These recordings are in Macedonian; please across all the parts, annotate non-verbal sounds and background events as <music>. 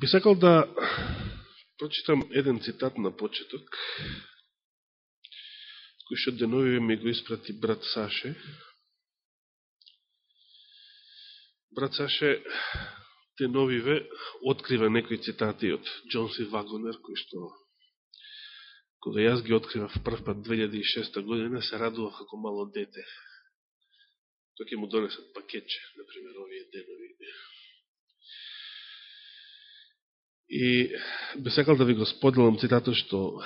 Би сакал да прочитам еден цитат на почеток, кој што денови ми го испрати брат Саше. Брат Саше деновиве открива некои цитати од Джонси Вагонер, кој што кога јас ги откривав прв пат 2006 година, се радував како мало дете. Тој ќе му донесат пакетче, например, овие денови. И би сакал да ви го споделам цитатот што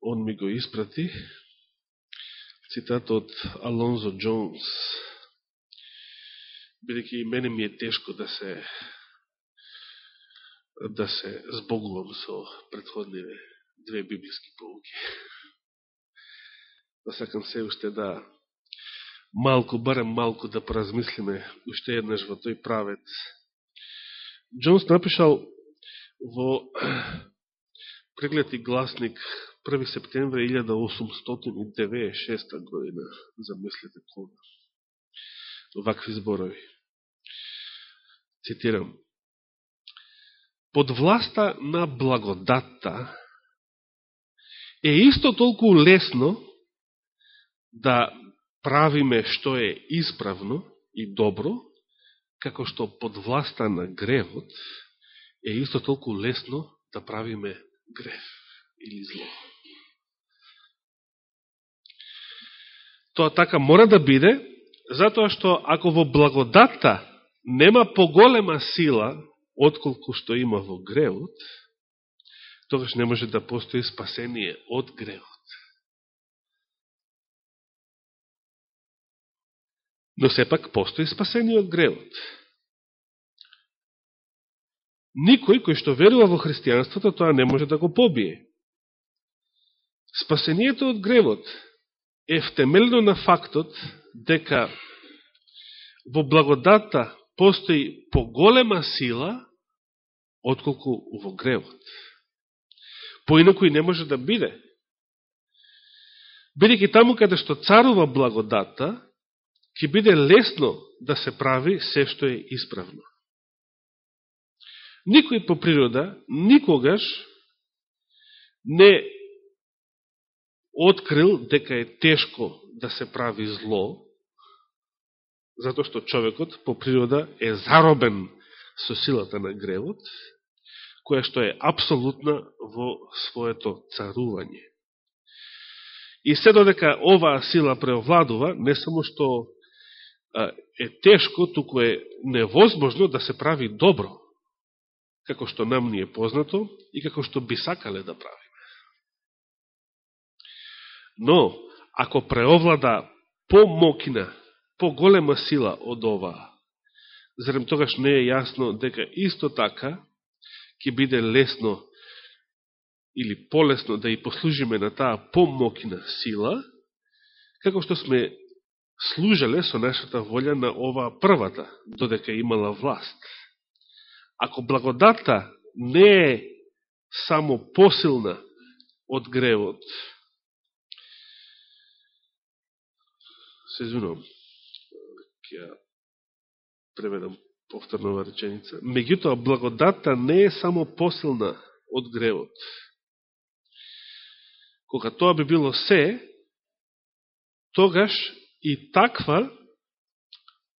он ми го испрати. Цитат од Алонзо Джонс. Бидеќи и мене ми е тешко да се да се збогувам со предходниве две библиски полуки. Да сакам се уште да малку, барем малку да поразмислиме уште еднаш во тој правец. Джонс напишал во <clears throat> преглед и гласник 1. септември 1896 година, замислете кога. Вакви зборови. Цитирам. Под власта на благодатта е исто толку лесно да правиме што е исправно и добро, како што под власта на гревот е исто толку лесно да правиме греф или зло. Тоа така мора да биде, затоа што ако во благодатта нема поголема сила, отколку што има во гревот, тогаш не може да постои спасение од гревот. Но сепак постои спасение од гревот. Никој кој што верува во христијанството, тоа не може да го побие. Спасението од гревот е втемелено на фактот дека во благодата постои поголема сила отколку во гревот. Поинако и не може да биде. Бидеќи таму каде што царува благодата, ќе биде лесно да се прави се што е исправно. Никој по природа никогаш не открил дека е тешко да се прави зло, затоа што човекот по природа е заробен со силата на гревот, која што е апсолутна во своето царување. И се додека оваа сила преовладува, не само што е тешко, туку е невозможно да се прави добро како што нам ни е познато и како што би сакале да правиме. Но, ако преовлада помокна, поголема сила од оваа, зарем тогаш не е јасно дека исто така ќе биде лесно или полесно да и послужиме на таа помокна сила, како што сме служеле со нашата волја на оваа првата, додека имала власт ако благодата не е само посилна од гревот, се извинувам, ќе преведам повторно ова реченица, меѓутоа благодата не е само посилна од гревот. Кога тоа би било се, тогаш и таква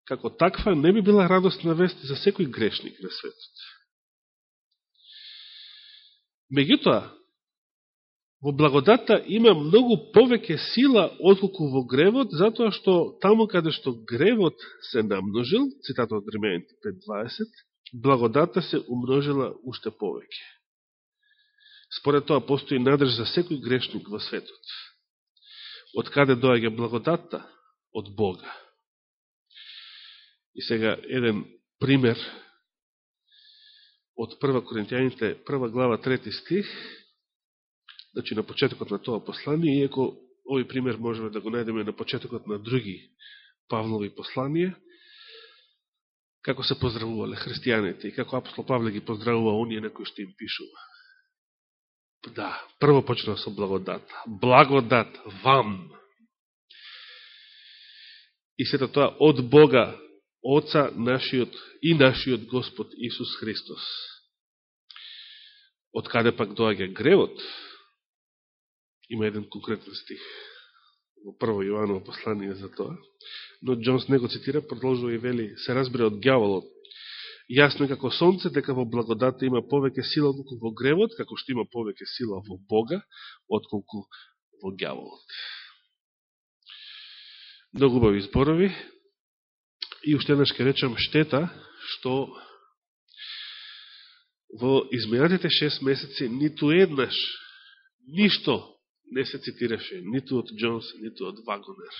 како таква не би била радостна вест за секој грешник на светот. Меѓутоа, во благодата има многу повеќе сила отколку во гревот, затоа што таму каде што гревот се намножил, цитата од Римејните 5.20, благодата се умножила уште повеќе. Според тоа постои надрж за секој грешник во светот. Од каде доаѓа благодата? Од Бога. И сега еден пример од прва Коринтијаните, прва глава, трети стих, значи на почетокот на тоа послание, иако овој пример можеме да го најдеме на почетокот на други Павлови посланија, како се поздравувале христијаните и како апостол Павле ги поздравува оние на кои што им пишува. Да, прво почнува со благодат. Благодат вам. И сето тоа од Бога Оца нашиот и нашиот Господ Исус Христос. од каде пак доаѓа гревот, има еден конкретен стих во прво Јоаново послание за тоа, но Джонс не го цитира, продолжува и вели, се разбира од гјаволот. Јасно е како сонце, дека во благодата има повеќе сила отколку во гревот, како што има повеќе сила во Бога, отколку во гјаволот. Многу убави зборови. И уште еднаш ке речам штета, што во изминатите 6 месеци ниту еднаш, ништо не се цитираше ниту од Джонс, ниту од Вагонер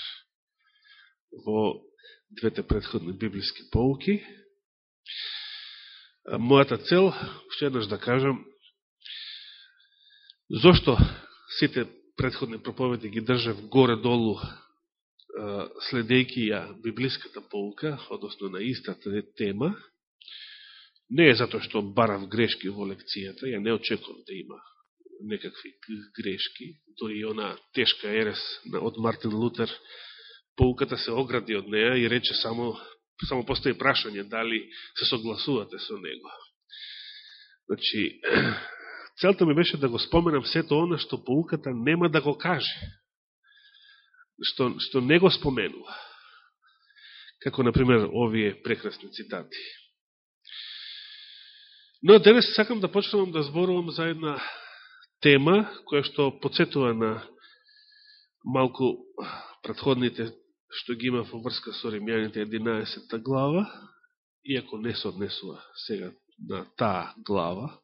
во двете предходни библиски поуки. Мојата цел, уште еднаш да кажам, зошто сите предходни проповеди ги држав горе-долу следејќи ја библиската полка, односно на истата тема, не е затоа што барав грешки во лекцијата, ја не очекувам да има некакви грешки, дори и она тешка ерес од Мартин Лутер, полката се огради од неа и рече само, само постои прашање дали се согласувате со него. Значи, <clears throat> целта ми беше да го споменам сето она што полуката нема да го каже што, што не го споменува. Како, например, овие прекрасни цитати. Но денес сакам да почнувам да зборувам за една тема, која што подсетува на малку предходните што ги има во врска со Римјаните 11 глава, иако не се однесува сега на таа глава,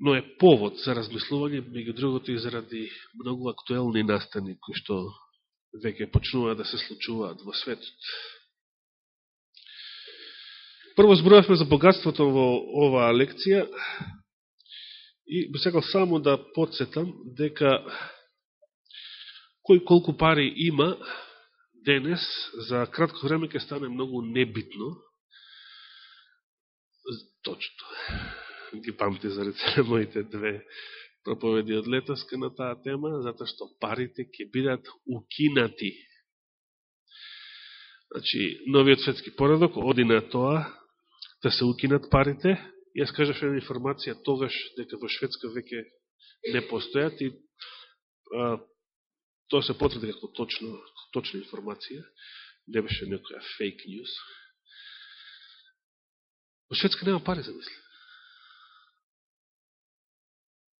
но е повод за размислување, меѓу другото и заради многу актуелни настани кои што веќе почнуваат да се случуваат во светот. Прво зборувавме за богатството во оваа лекција и би сакал само да подсетам дека кој колку пари има денес, за кратко време ќе стане многу небитно. Точно ги памти за рецене <laughs> моите две проповеди од летоска на таа тема, затоа што парите ќе бидат укинати. Значи, новиот светски поредок оди на тоа да се укинат парите. Јас кажав една информација тогаш дека во Шведска веќе не постојат и а, тоа се потврди како точно, точна информација. Не беше некоја фейк ньюс. Во Шведска нема пари, замисли.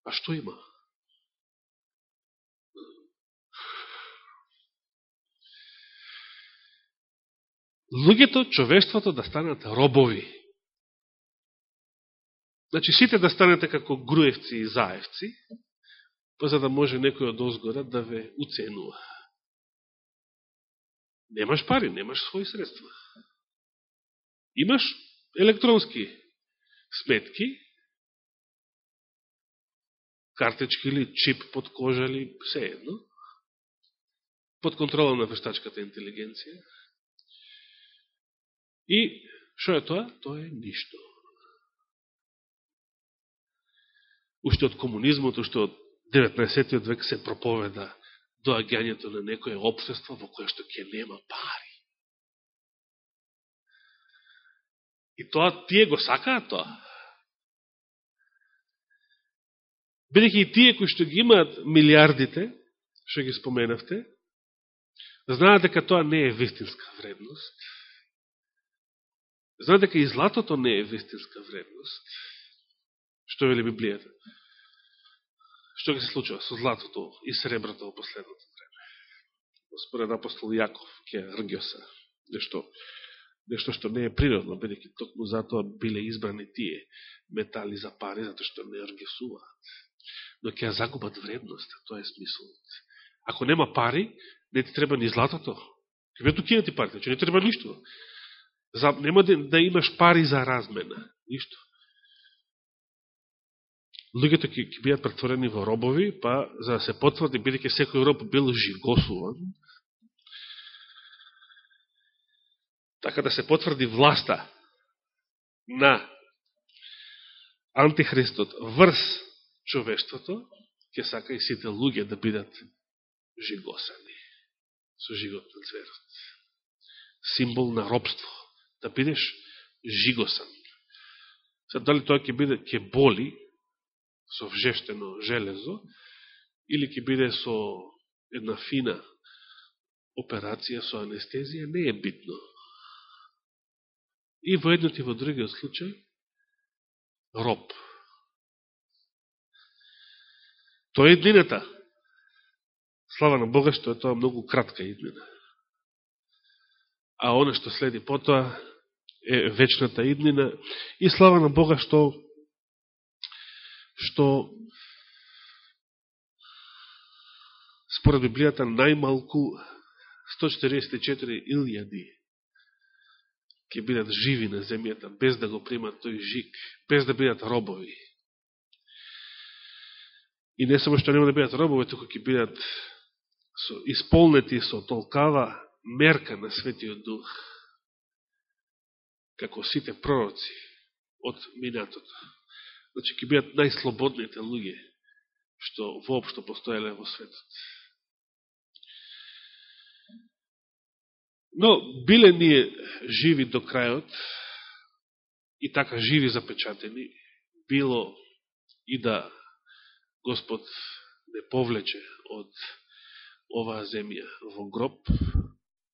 А што има? Луѓето, човештвото да станат робови. Значи, сите да станете како груевци и заевци, па за да може некој од озгора да ве уценува. Немаш пари, немаш своји средства. Имаш електронски сметки, картечки или чип под кожа или се едно, под контрола на вештачката интелигенција. И што е тоа? Тоа е ништо. Уште од комунизмот, уште од 19. век се проповеда доаѓањето на некоје обшество во кое што ќе нема пари. И тоа тие го сакаат тоа. Бидеќи и тие кои што ги имаат милиардите, што ги споменавте, да знаат дека тоа не е вистинска вредност. Да знаат дека и златото не е вистинска вредност. Што вели Библијата? Што ги се случува со златото и среброто во последното време? Според апостол Јаков, ке Ргиоса, нешто, нешто што не е природно, бидеќи токму затоа биле избрани тие метали за пари, затоа што не аргесуваат но ќе ја загубат вредност, тоа е смислот. Ако нема пари, не ти треба ни златото. Ќе бе ти парите, че значи не треба ништо. За, нема да, да имаш пари за размена. Ништо. Луѓето ќе, ќе бидат претворени во робови, па за да се потврди, бидеќи секој роб бил жигосуван, така да се потврди власта на антихристот врз човештвото, ќе сака и сите луѓе да бидат жигосани со жигот на зверот. Символ на робство. Да бидеш жигосан. Сега, дали тоа ќе биде, ќе боли со вжештено железо, или ќе биде со една фина операција со анестезија, не е битно. И во едниот и во другиот случај, роб. Тоа е иднината. Слава на Бога што е тоа многу кратка иднина. А оно што следи потоа е вечната иднина. И слава на Бога што што според Библијата најмалку 144 илјади ќе бидат живи на земјата, без да го примат тој жик, без да бидат робови. И не само што нема да бидат робови, туку ќе бидат со, исполнети со толкава мерка на Светиот Дух, како сите пророци од минатото. Значи, ќе бидат најслободните луѓе што воопшто постоеле во светот. Но, биле ние живи до крајот, и така живи запечатени, било и да Господ не повлече од оваа земја во гроб,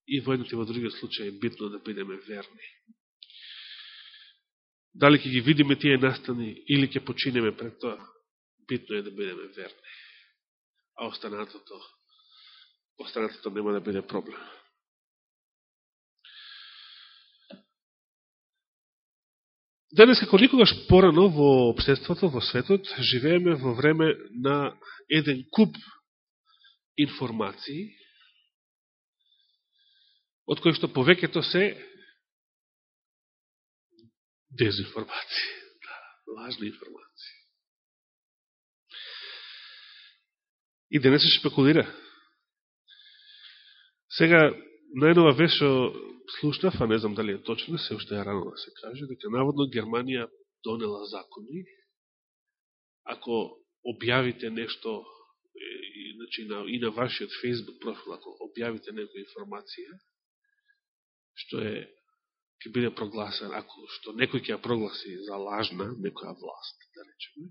и во едното и во другиот случај е битно да бидеме верни. Дали ќе ги видиме тие настани или ќе починеме пред тоа, битно е да бидеме верни. А останатото, останатото нема да биде проблем. Денес, како никогаш порано во обштеството, во светот, живееме во време на еден куп информации, од кои што повеќето се дезинформации, да, лажни информации. И денес се шпекулира. Сега, најнова вешо слушнав, а не знам дали е точно, се уште е рано да се каже, дека наводно Германија донела закони, ако објавите нешто и, значи, на, и на вашиот Facebook профил, ако објавите некоја информација, што е ќе биде прогласен, ако што некој ќе ја прогласи за лажна, некоја власт, да речеме,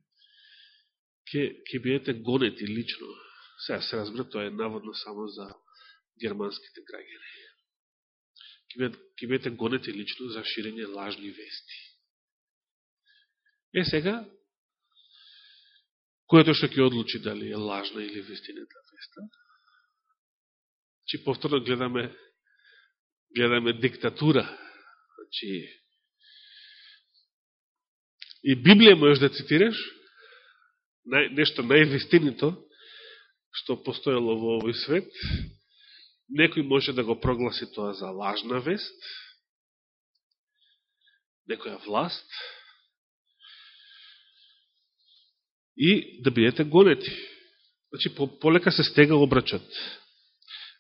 ќе, ќе бидете гонети лично. Сега се разбира, тоа е наводно само за германските граѓани Ке бидете гонети лично за ширење лажни вести. Е сега, којето што ќе одлучи дали е лажна или вестинета веста, Чи повторно гледаме гледаме диктатура. Значи, и Библија можеш да цитираш, нешто највестинито што постоело во овој свет, Некој може да го прогласи тоа за лажна вест, некоја власт, и да бидете гонети. Значи, полека се стега обрачат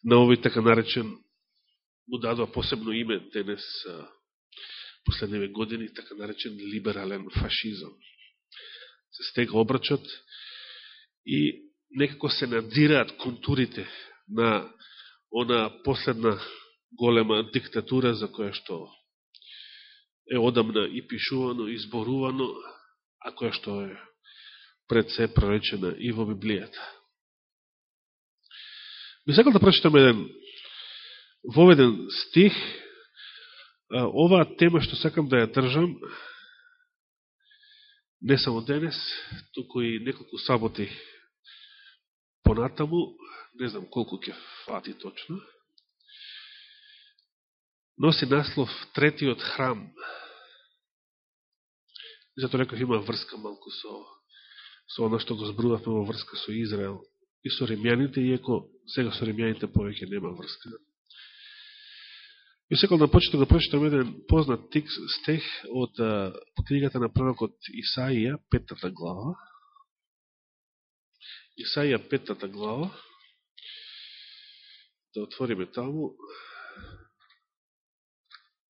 на овој така наречен, му дадува посебно име денес, последниве години, така наречен либерален фашизам. Се стега обрачат и некако се надзираат контурите на она последна голема диктатура за која што е одамна и пишувано, и зборувано, а која што е пред се проречена и во Библијата. Би сакал да прочитам еден воведен стих, оваа тема што сакам да ја држам, не само денес, туку и неколку саботи понатаму, не знам колку ќе фати точно, носи наслов Третиот храм. Зато реков има врска малку со, со оно што го збрувавме во врска со Израел и со римјаните, иако сега со римјаните повеќе нема врска. И секал да почетам да прочитам еден познат тик стех од книгата на пророкот Исаија, петата глава. Исаија, петата глава да отвориме таму.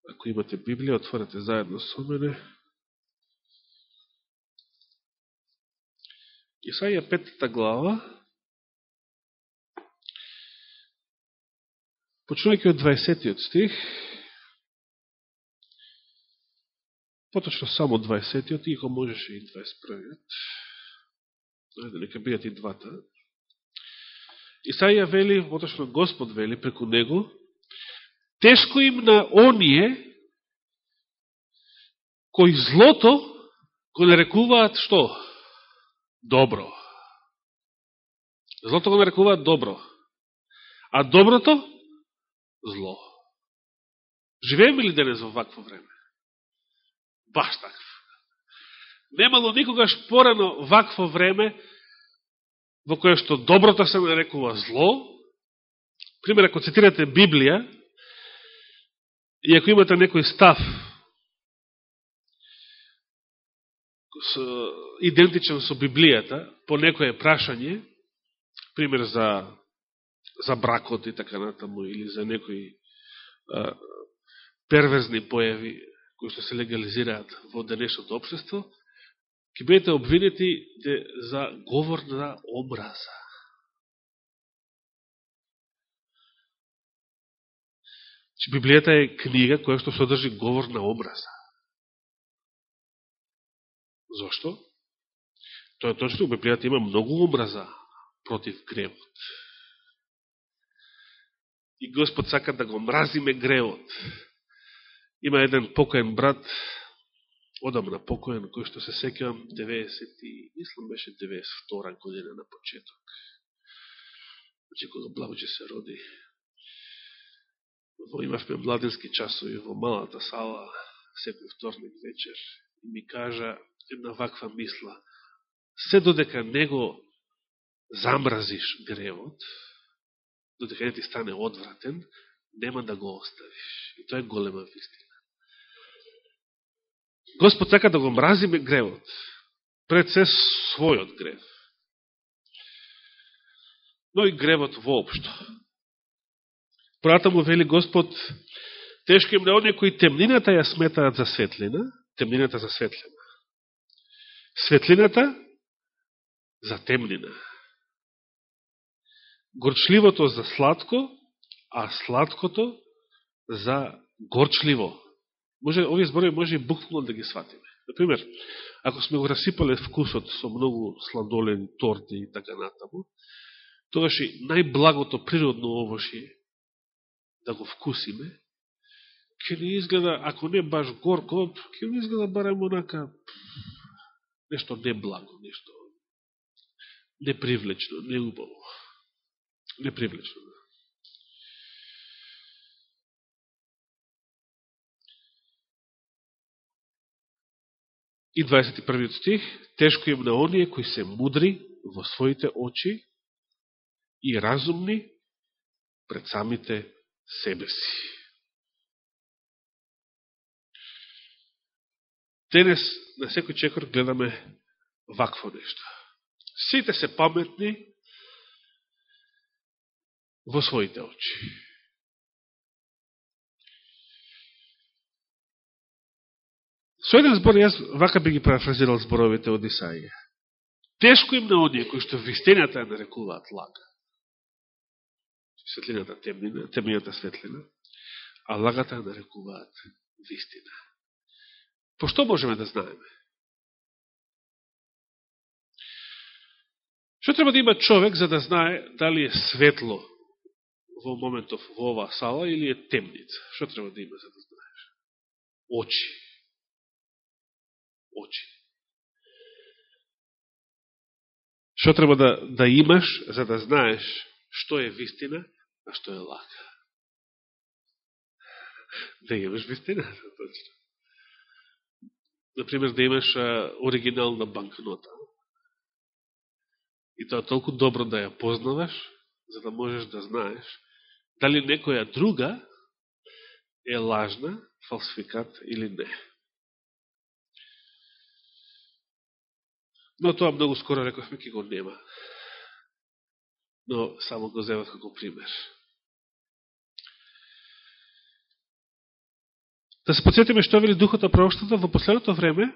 Ако имате Библија, отворете заедно со мене. Исаија петата глава, почнувајќи од 20 стих, Поточно само 20-тиот, иако можеше и 21-тиот. Ајде, нека бидат и двата. Исаија вели, поточно Господ вели преку него, тешко им на оние кои злото го нарекуваат што? Добро. Злото го нарекуваат добро. А доброто? Зло. Живееме ли денес во вакво време? Баш такво. Немало никогаш порано вакво време во која што доброто се нарекува зло. Пример, ако цитирате Библија, и ако имате некој став со, идентичен со Библијата, по некое прашање, пример за, за бракот и така натаму, или за некои а, перверзни појави кои што се легализираат во денешното обшество, ќе бидете обвинети за говор на образа. Че Библијата е книга која што содржи говор на образа. Зошто? Тоа е точно, Библијата има многу образа против гревот. И Господ сака да го мразиме гревот. Има еден покаен брат, одамна покоен, кој што се секам 90 и, мислам беше 92 година на почеток. Значи, кога Благоче се роди, во имавме младински часови во малата сала, секој вторник вечер, и ми кажа една ваква мисла. Се додека него замразиш гревот, додека не ти стане одвратен, нема да го оставиш. И тоа е голема вистина. Господ сака да го мразиме гревот. Пред се својот грев. Но и гревот воопшто. Прата му вели Господ, тешки им на оние кои темнината ја сметаат за светлина, темнината за светлина. Светлината за темнина. Горчливото за сладко, а сладкото за горчливо. Може, овие зборови може и буквално да ги сватиме. Например, ако сме го расипале вкусот со многу сладолени торти и така натаму, тогаш и најблагото природно овошје да го вкусиме, ќе ни изгледа, ако не баш горко, ќе ни изгледа барем онака нешто неблаго, нешто непривлечно, неубаво. Непривлечно. Да. И 21 стих, тешко им на оние кои се мудри во своите очи и разумни пред самите себе си. Денес на секој чекор гледаме вакво нешто. Сите се паметни во своите очи. Со еден збор, јас вака би ги парафразирал зборовите од Исаија. Тешко им на оние кои што вистината ја нарекуваат лага. Светлината темнина, темнината светлина, а лагата ја нарекуваат вистина. По што можеме да знаеме? Што треба да има човек за да знае дали е светло во моментов во оваа сала или е темница? Што треба да има за да знаеш? Очи очи. Што треба да, да имаш за да знаеш што е вистина, а што е лака? Да имаш вистина, <laughs> да, точно. Например, да имаш а, оригинална банкнота. И тоа толку добро да ја познаваш, за да можеш да знаеш дали некоја друга е лажна, фалсификат или не. Но тоа многу скоро рековме ки го нема. Но само го земат како пример. Да се подсетиме што вели Духот на пророштата во последното време,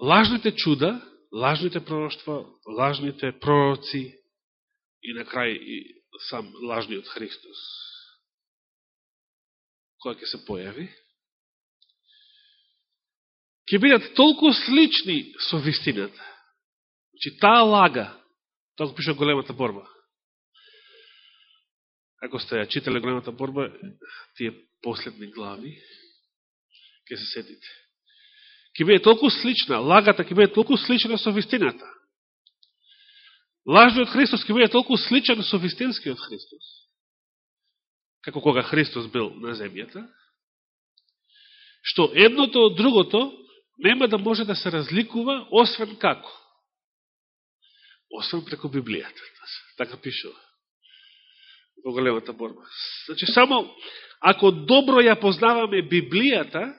лажните чуда, лажните пророштва, лажните пророци и на крај и сам лажниот Христос, која ќе се појави, ќе бидат толку слични со вистината. Значи, таа лага, тоа го пише големата борба. Ако сте ја читали големата борба, тие последни глави, ќе се сетите. Ке биде толку слична, лагата ќе биде толку слична со вистината. Лажниот Христос ќе биде толку сличен со вистинскиот Христос, како кога Христос бил на земјата, што едното од другото нема да може да се разликува, освен како? Освен преку Библијата. Да така пишува во големата борба. Значи, само ако добро ја познаваме Библијата,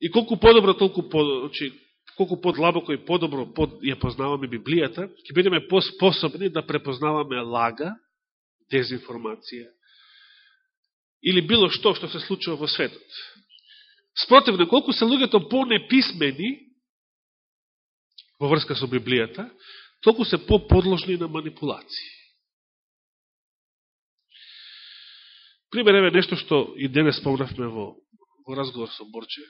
и колку подобро, толку по, значи, колку подлабоко и подобро под, ја познаваме Библијата, ќе бидеме поспособни да препознаваме лага, дезинформација, или било што што се случува во светот. Спротивно, колку се луѓето по-неписмени во врска со Библијата, толку се по-подложни на манипулации. Пример еве нешто што и денес спомнавме во, во разговор со Борче.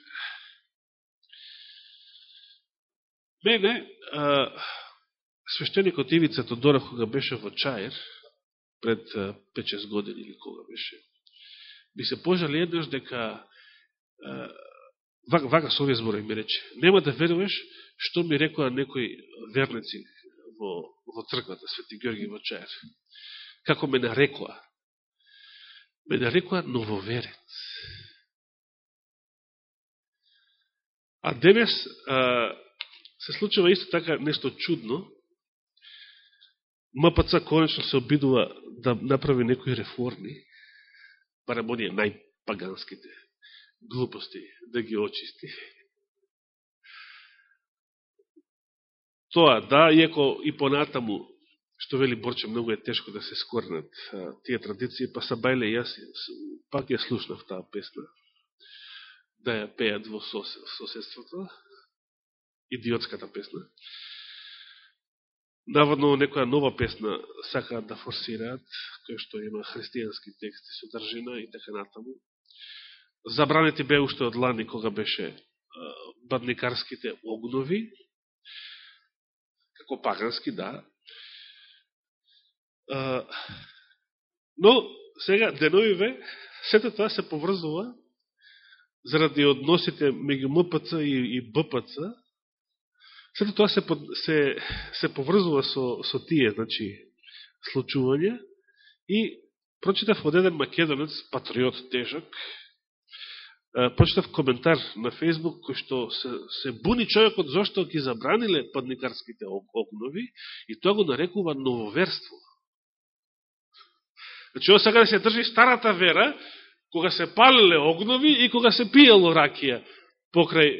Мене, а, свештеникот Ивица Тодоров, кога беше во Чаир, пред 5-6 години или кога беше, би се пожали еднаш дека вака, вака со овие збори ми рече, нема да веруваш што ми рекоа некои верници во, во црквата Свети Георги во Чаер. Како ме нарекоа ме нарекоа нововерец. А денес а, се случува исто така нешто чудно. МПЦ конечно се обидува да направи некои реформи, барем оние најпаганските глупости, да ги очисти. Тоа, да, иако и понатаму што вели Борче, многу е тешко да се скорнат тие традиции, па са бајле јас пак ја слушнав таа песна, да ја пеат во соседството, идиотската песна. Наводно некоја нова песна сакаат да форсираат, која што има христијански тексти, содржина и така натаму. Забранети бе уште од лани кога беше бадникарските огнови, како пагански, да, но, сега, деновиве, сето тоа се поврзува заради односите меѓу МПЦ и, и БПЦ, сето тоа се, се, се поврзува со, со тие, значи, случување и прочитав од еден македонец, патриот тежок, прочитав коментар на Фейсбук кој што се, се буни човекот зашто ги забраниле падникарските огнови и тоа го нарекува нововерство. Значи, ова сега да се држи старата вера, кога се палиле огнови и кога се пиело ракија покрај,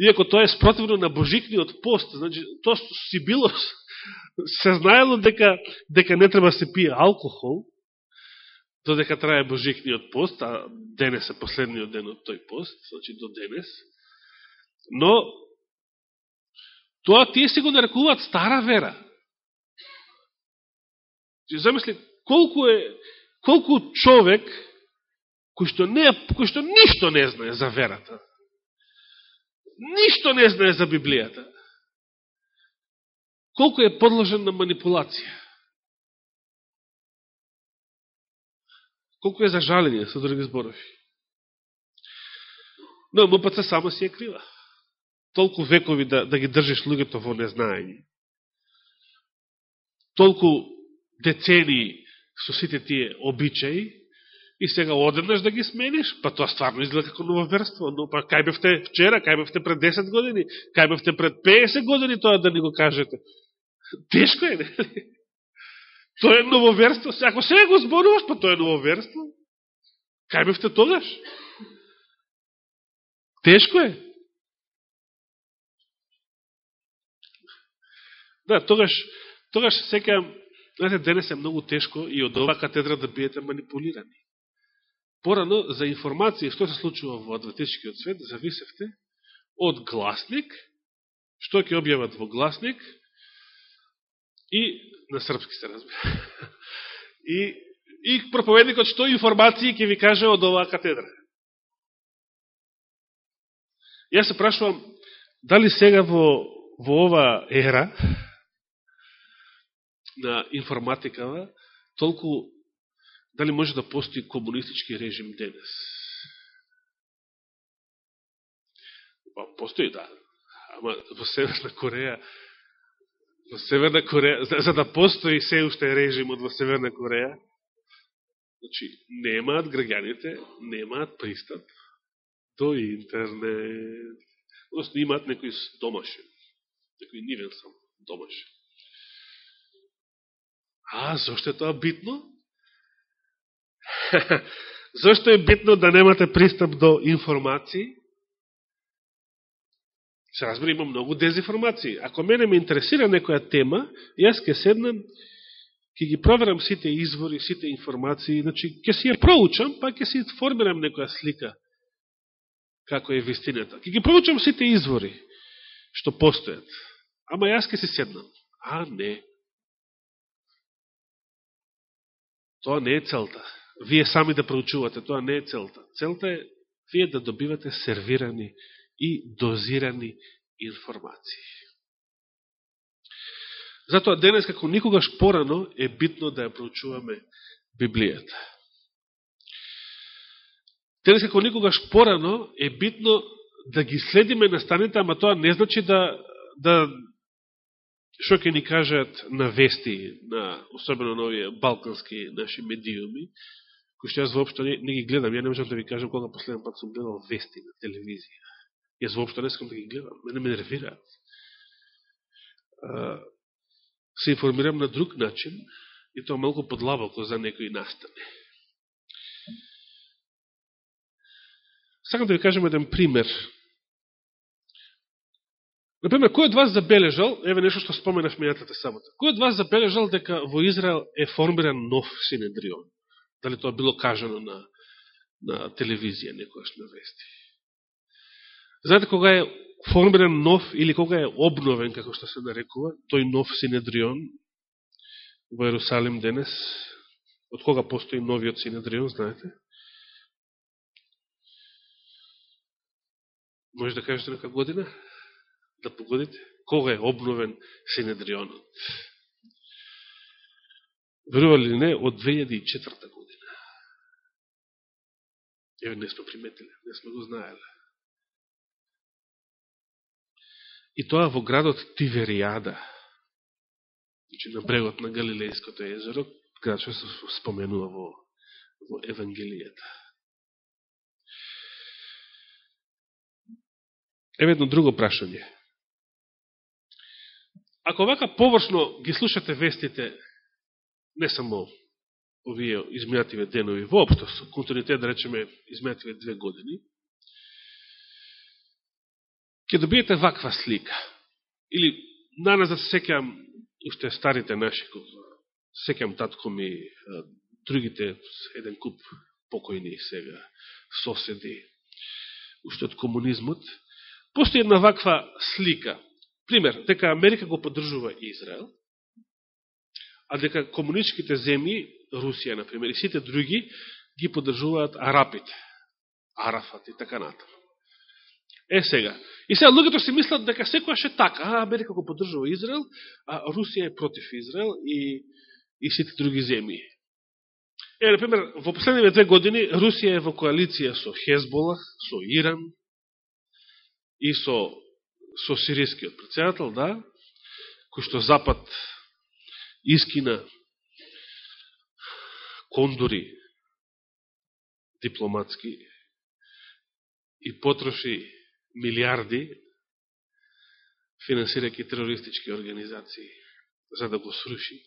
иако тоа е спротивно на божикниот пост, значи, тоа си било, <laughs> се знаело дека, дека не треба да се пие алкохол, додека трае божикниот пост, а денес е последниот ден од тој пост, значи до денес, но тоа тие си го нарекуваат стара вера. Замисли, колку е колку човек кој што не кој што ништо не знае за верата. Ништо не знае за Библијата. Колку е подложен на манипулација. Колку е за жаление, со други зборови. Но МПЦ само си е крива. Толку векови да, да ги држиш луѓето во незнаење. Толку децени со сите тие обичаи, и сега одеднаш да ги смениш, па тоа стварно изгледа како нововерство, но па кај бевте вчера, кај бевте пред 10 години, кај бевте пред 50 години тоа да ни го кажете. Тешко е, нели? Тоа е нововерство. Ако сега го зборуваш, па тоа е нововерство. Кај бевте тогаш? Тешко е. Да, тогаш, тогаш секам Знаете, денес е многу тешко и од оваа катедра да биете манипулирани. Порано, за информација што се случува во адвентичкиот свет, зависевте од гласник, што ќе објават во гласник, и на српски се разбира. И, и проповедникот што информации ќе ви каже од оваа катедра. Јас се прашувам, дали сега во, во ова ера на информатикава, толку дали може да постои комунистички режим денес? Па, постои, да. Ама во Северна Кореја, во Северна Кореја, за, за да постои се уште режимот во Северна Кореја, значи, немаат граѓаните, немаат пристап до интернет. Одnosno, имаат некој домашен, некој нивен сам домашен. А, зашто е тоа битно? <laughs> зашто е битно да немате пристап до информации? Се разбира, има многу дезинформации. Ако мене ме интересира некоја тема, јас ке седнам, ќе ги проверам сите извори, сите информации, значи, ќе си ја проучам, па ќе си формирам некоја слика како е вистината. Ќе ги проучам сите извори што постојат. Ама јас ке си седнам. А, не. Тоа не е целта. Вие сами да проучувате, тоа не е целта. Целта е вие да добивате сервирани и дозирани информации. Затоа денес, како никогаш порано, е битно да ја проучуваме Библијата. Денес, како никогаш порано, е битно да ги следиме настаните, ама тоа не значи да, да што ќе ни кажат на вести, на, особено на овие балкански наши медиуми, кои што јас воопшто не, не ги гледам. Ја не можам да ви кажам кога последен пат сум гледал вести на телевизија. Јас воопшто не искам да ги гледам, мене ме нервираат. Се информирам на друг начин и тоа малку подлабоко за некои настане. Сакам да ви кажем еден пример. Например, кој од вас забележал, еве нешто што споменав мејатата сабота, кој од вас забележал дека во Израел е формиран нов синедрион? Дали тоа било кажано на, на телевизија, некојаш на вести? Знаете кога е формиран нов или кога е обновен, како што се нарекува, тој нов Синедрион во Ерусалим денес? Од кога постои новиот Синедрион, знаете? Може да кажете нека година? Да погодите? Кога е обновен Синедрионот? Верували ли не, од 2004 година. Еве не сме приметили, не сме го знаеле. И тоа во градот Тиверијада, значи на брегот на Галилејското езеро, град што се споменува во, во Евангелијата. Еве едно друго прашање. Ако вака површно ги слушате вестите, не само овие изминативе денови, воопшто со континуитет, да речеме, изминативе две години, ќе добиете ваква слика. Или наназад секам уште старите наши, секам татко ми, другите, еден куп покојни сега, соседи, уште од комунизмот, постои една ваква слика. Пример, дека Америка го поддржува Израел, а дека комунистичките земји, Русија, например, и сите други, ги поддржуваат арапите, Арафат и така натаму. Е сега. И сега луѓето си мислат дека секојаш е така. А, Америка го поддржува Израел, а Русија е против Израел и, и сите други земји. Е, например, во последниве две години Русија е во коалиција со Хезбола, со Иран и со, со сирискиот председател, да, кој што Запад искина кондури дипломатски и потроши милиарди финансирајќи терористички организации за да го сруши.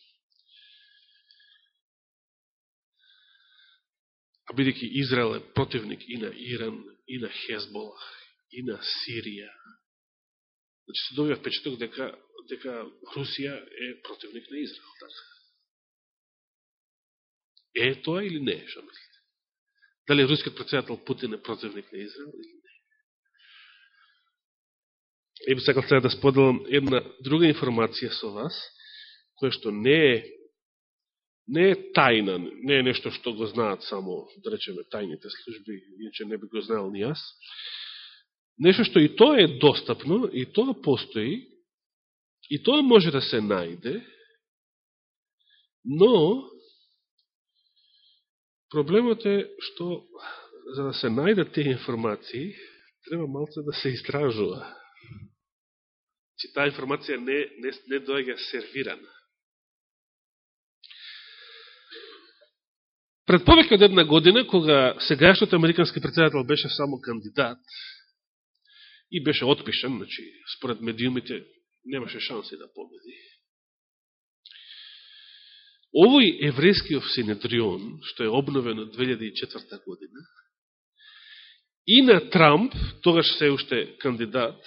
А бидеќи Израел е противник и на Иран, и на Хезбола, и на Сирија. Значи се добива впечаток дека, дека Русија е противник на Израел. Така. Е тоа или не, што мислите? Дали рускиот председател Путин е противник на Израел или не? И би сакал сега да споделам една друга информација со вас, која што не е не е тајна, не е нешто што го знаат само, да речеме, тајните служби, иначе не би го знаел ни јас. нешто што и тоа е достапно, и тоа постои, и тоа може да се најде, но проблемот е што за да се најдат тие информации, треба малце да се истражува. Че таа информација не, не, не дојага сервирана. Пред повеќе од една година, кога сегашниот американски председател беше само кандидат и беше отпишен, значи, според медиумите немаше шанси да победи. Овој еврејскиот синедрион, што е обновен од 2004 година, и на Трамп, тогаш се уште кандидат,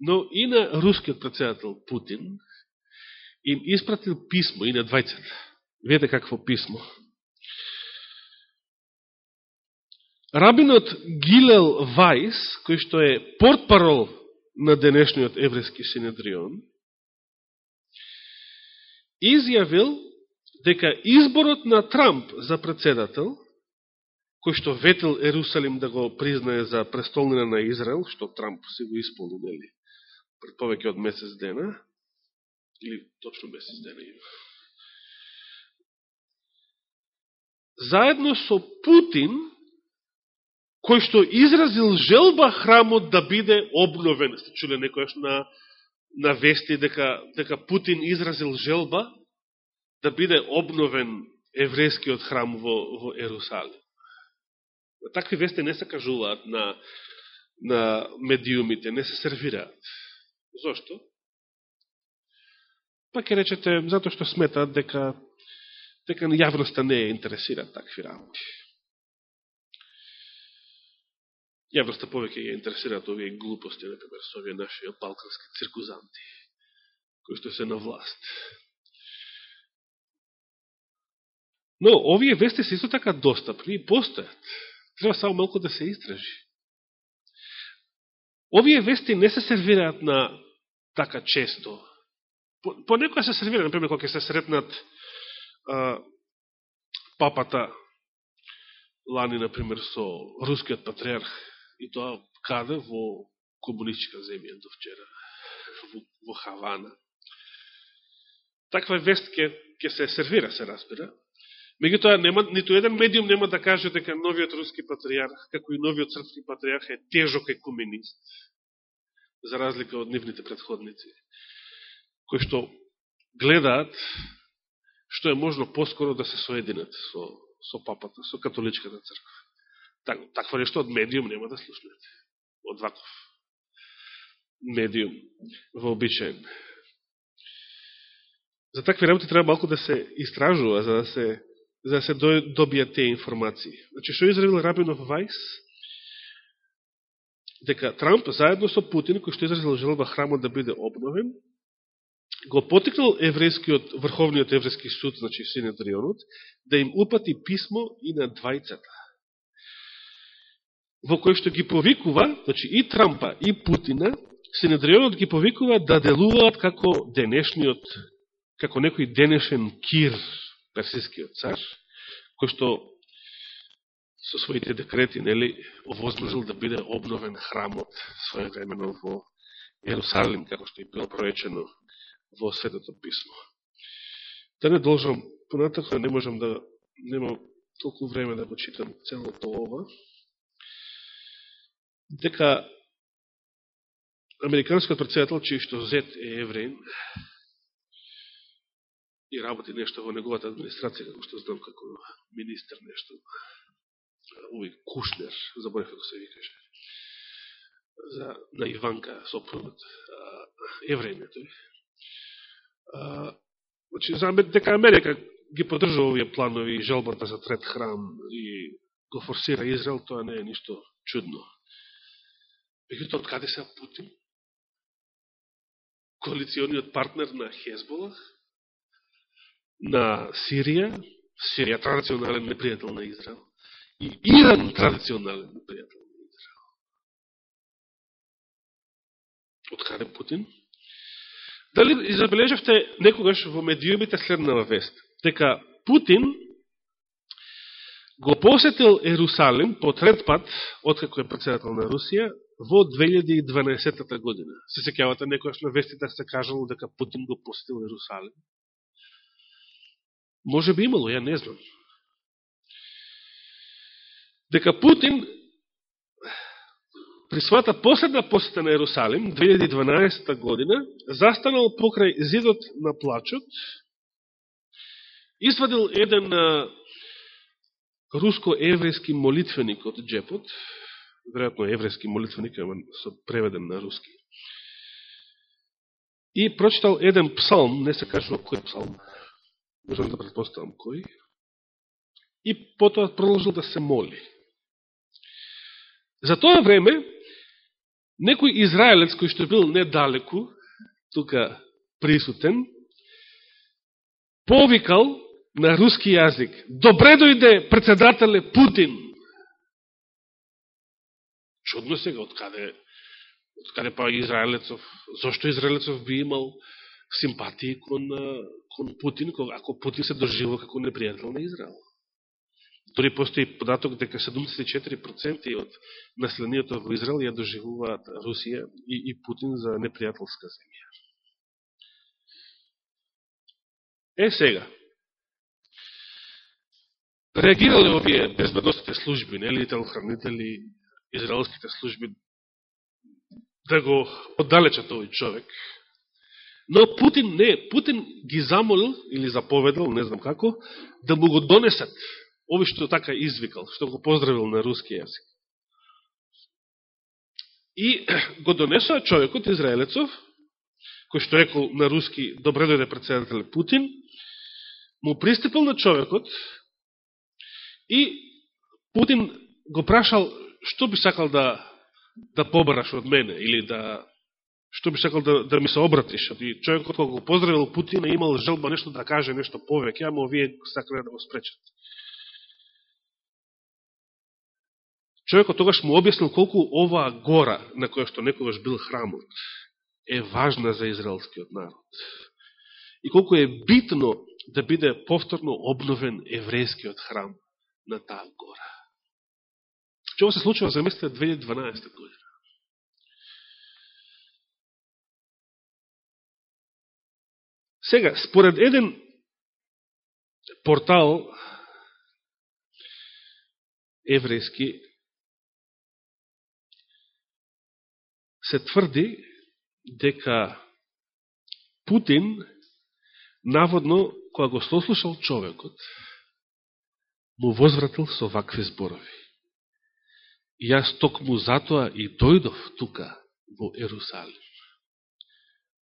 но и на рускиот председател Путин, им испратил писмо и на двајцата. Видете какво писмо. Рабинот Гилел Вајс, кој што е портпарол на денешниот еврејски синедрион, изјавил дека изборот на Трамп за председател, кој што ветел Ерусалим да го признае за престолнина на Израел, што Трамп си го исполни, нели, пред повеќе од месец дена, или точно месец дена има. Заедно со Путин, кој што изразил желба храмот да биде обновен. Сте чуле некојаш на, на вести дека, дека Путин изразил желба да биде обновен еврејскиот храм во, во Ерусалим. Такви вести не се кажуваат на, на медиумите, не се сервираат. Зошто? Па ке речете, затоа што сметаат дека, дека јавноста не е интересира такви работи. Јавноста повеќе ја интересираат овие глупости, например, со овие наши балкански циркузанти, кои што се на власт. Но овие вести се исто така достапни и постојат. Треба само малко да се истражи. Овие вести не се сервираат на така често. По, понекоја се сервира, например, кога се сретнат а, папата Лани, например, со рускиот патриарх И тоа каде во комунистичка земја до вчера, <laughs> во, во Хавана. Таква вест ке, ке се сервира, се разбира. Меѓутоа, нема, ниту еден медиум нема да каже дека новиот руски патриарх, како и новиот српски патриарх е тежок екуменист, за разлика од нивните предходници, кои што гледаат што е можно поскоро да се соединат со, со папата, со католичката црква. Так, такво нешто од медиум нема да слушнете. Од ваков медиум вообичаен. За такви работи треба малку да се истражува, за да се, за да се добијат тие информации. Значи, што изравил Рабинов Вајс? Дека Трамп, заедно со Путин, кој што изразил желба храмот да биде обновен, го потекнал еврејскиот, врховниот еврејски суд, значи Синедрионот, да им упати писмо и на двајцата. Во кој што ги повикува, значи и Трампа, и Путина, Синедрионот ги повикува да делуваат како денешниот, како некој денешен кир, персискиот цар, кој што со своите декрети, нели, овозможил да биде обновен храмот своевремено во Јерусалим, како што и било проечено во Светото писмо. Да не должам, понатако не можам да, нема толку време да го читам целото ова, дека американскиот председател, чиј што зет е евреин, и работи нешто во неговата администрација, како што знам како министр нешто, овој Кушнер, заборев како се викаше, за, на Иванка сопругот, евреин е тој. Значи, за дека Америка ги поддржува овие планови и желбата за трет храм и го форсира Израел, тоа не е ништо чудно. Меѓутоа, од каде се Путин? Коалициониот партнер на Хезболах, на Сирија, Сирија традиционален непријател на Израел, и Иран традиционален пријател на Израел. Од каде Путин? Дали забележавте некогаш во медиумите следнава вест, дека Путин го посетил Ерусалим по трет пат, откако е председател на Русија, во 2012 година. Се секјавате некојаш на вестите да се кажало дека Путин го посетил Ерусалим. Може би имало, ја не знам. Дека Путин при својата последна посета на Ерусалим, 2012 година, застанал покрај зидот на плачот, извадил еден руско-еврејски молитвеник од джепот, веројатно еврејски молитвеник, со преведен на руски, и прочитал еден псалм, не се кажува кој псалм, можам да предпоставам кој, и потоа продолжил да се моли. За тоа време, некој израелец кој што бил недалеку, тука присутен, повикал на руски јазик, добре дојде председателе Путин. Чудно сега, откаде, откаде од каде па Израелецов, зашто Израелецов би имал симпатии кон, кон Путин, ако Путин се доживува како непријател на Израел. Дори постои податок дека 74% од населението во Израел ја доживуваат Русија и, и Путин за непријателска земја. Е сега, реагирале овие безбедностите служби, нели, телохранители, израелските служби, да го оддалечат овој човек. Но Путин не, Путин ги замолил или заповедал, не знам како, да му го донесат ови што така извикал, што го поздравил на руски јазик. И <clears throat> го донесува човекот, израелецов, кој што рекол на руски, добре дојде председател Путин, му пристипил на човекот и Путин го прашал што би сакал да, да побараш од мене, или да што би сакал да, да ми се обратиш. И човекот кога го поздравил Путин имал желба нешто да каже, нешто повеќе, ама овие сакале да го спречат. Човекот тогаш му објаснил колку оваа гора, на која што некогаш бил храмот, е важна за израелскиот народ. И колку е битно да биде повторно обновен еврејскиот храм на таа гора. Чего се случува за места 2012 година? Сега, според еден портал еврејски, се тврди дека Путин наводно, кога го сослушал човекот, му возвратил со вакви зборови. И јас токму затоа и дојдов тука во Ерусалим.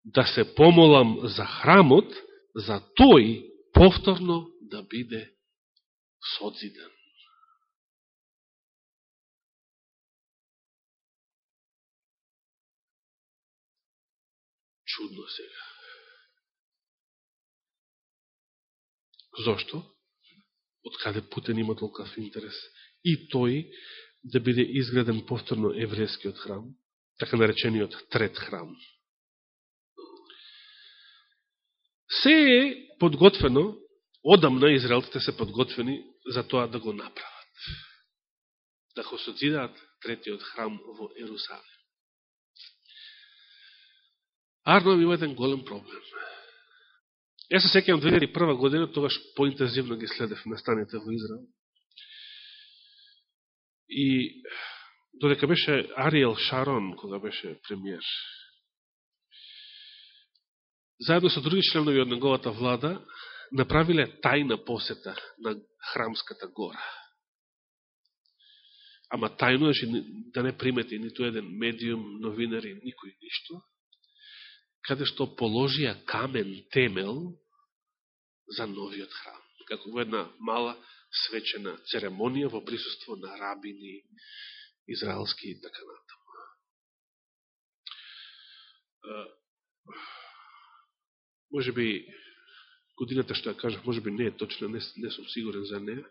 Да се помолам за храмот, за тој повторно да биде содзиден. Чудно сега. Зошто? Од каде Путен има толкав интерес? И тој да биде изграден повторно еврејскиот храм, така наречениот трет храм. Се е подготвено, одамна израелците се подготвени за тоа да го направат. Да го созидаат третиот храм во Ерусалим. Арно има еден голем проблем. Јас се секјам 2001 година, тогаш поинтензивно ги следев настаните во Израел. И додека беше Ариел Шарон, кога беше премиер, заедно со други членови од неговата влада, направиле тајна посета на Храмската гора. Ама тајно, значи да не примети ниту еден медиум, новинари, никој ништо, каде што положија камен темел за новиот храм. Како во една мала свечена церемонија во присуство на рабини, израелски и така натаму. Може би годината што ја кажах, може би не е точно, не, не сум сигурен за неја,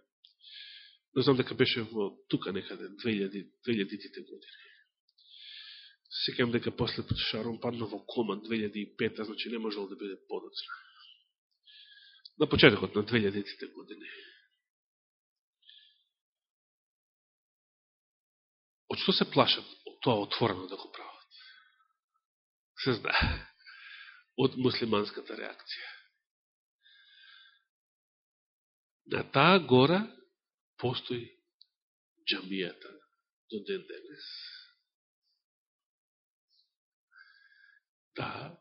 но знам дека беше во тука некаде 2000, 2000 години. Секам дека после Шарон падна во кома 2005, значи не можел да биде подоцна. На почетокот на 2000-тите години. Од што се плашат? Од тоа отворено да го прават. Се знае. Од муслиманската реакција. На таа гора постои джамијата до ден денес. Да.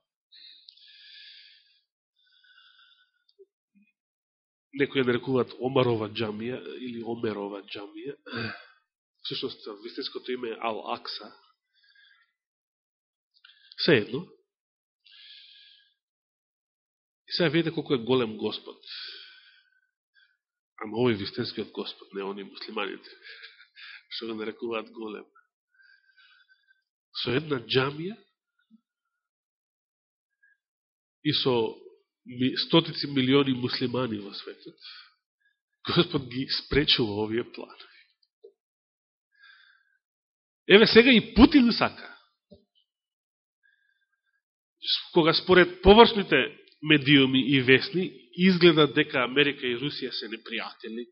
Некои ја нарекуваат Омарова джамија или Омерова джамија. Всушност, вистинското име е Ал-Акса. Се едно. И сега видите колко е голем Господ. Ама овој вистинскиот Господ, не они муслиманите, <laughs> што го нарекуваат голем. Со една джамија и со стотици милиони муслимани во светот, Господ ги спречува овие планови. Еве сега и Путин сака. Кога според површните медиуми и весни изгледа дека Америка и Русија се непријатели,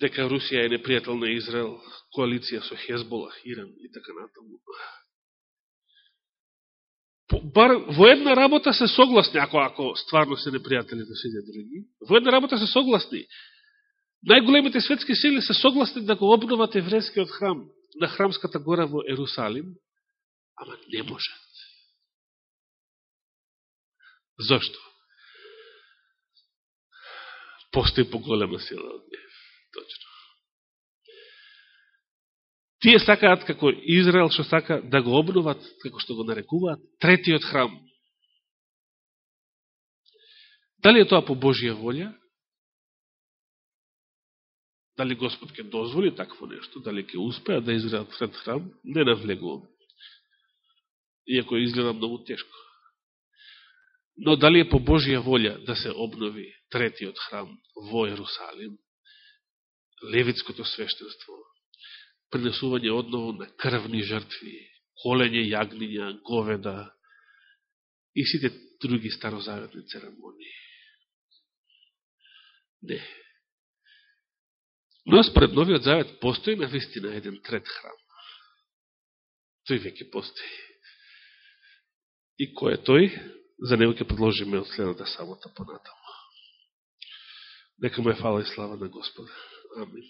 дека Русија е непријател на Израел, коалиција со Хезбола, Иран и така натаму. Бар во една работа се согласни, ако, ако стварно се непријатели на сите други, во една работа се согласни. Најголемите светски сили се согласни да го обноват еврејскиот храм на храмската гора во Ерусалим, ама не можат. Зошто? Постои поголема сила од нев. Точно. Тие сакаат, како Израел, што сака да го обноват, како што го нарекуваат, третиот храм. Дали е тоа по Божија волја? Дали Господ ќе дозволи такво нешто? Дали ќе успеа да изградат трет храм? Не навлегувам. Иако изгледа многу тешко. Но дали е по Божија волја да се обнови третиот храм во Ерусалим, левитското свештенство, принесување одново на крвни жртви, колење јагниња, говеда и сите други старозаветни церемонии. Не. Но според Новиот Завет постои на вистина еден трет храм. Тој веќе постои. И кој е тој? За него ќе продолжиме од следната сабота понатаму. Нека му е фала и слава на Господа. Амин.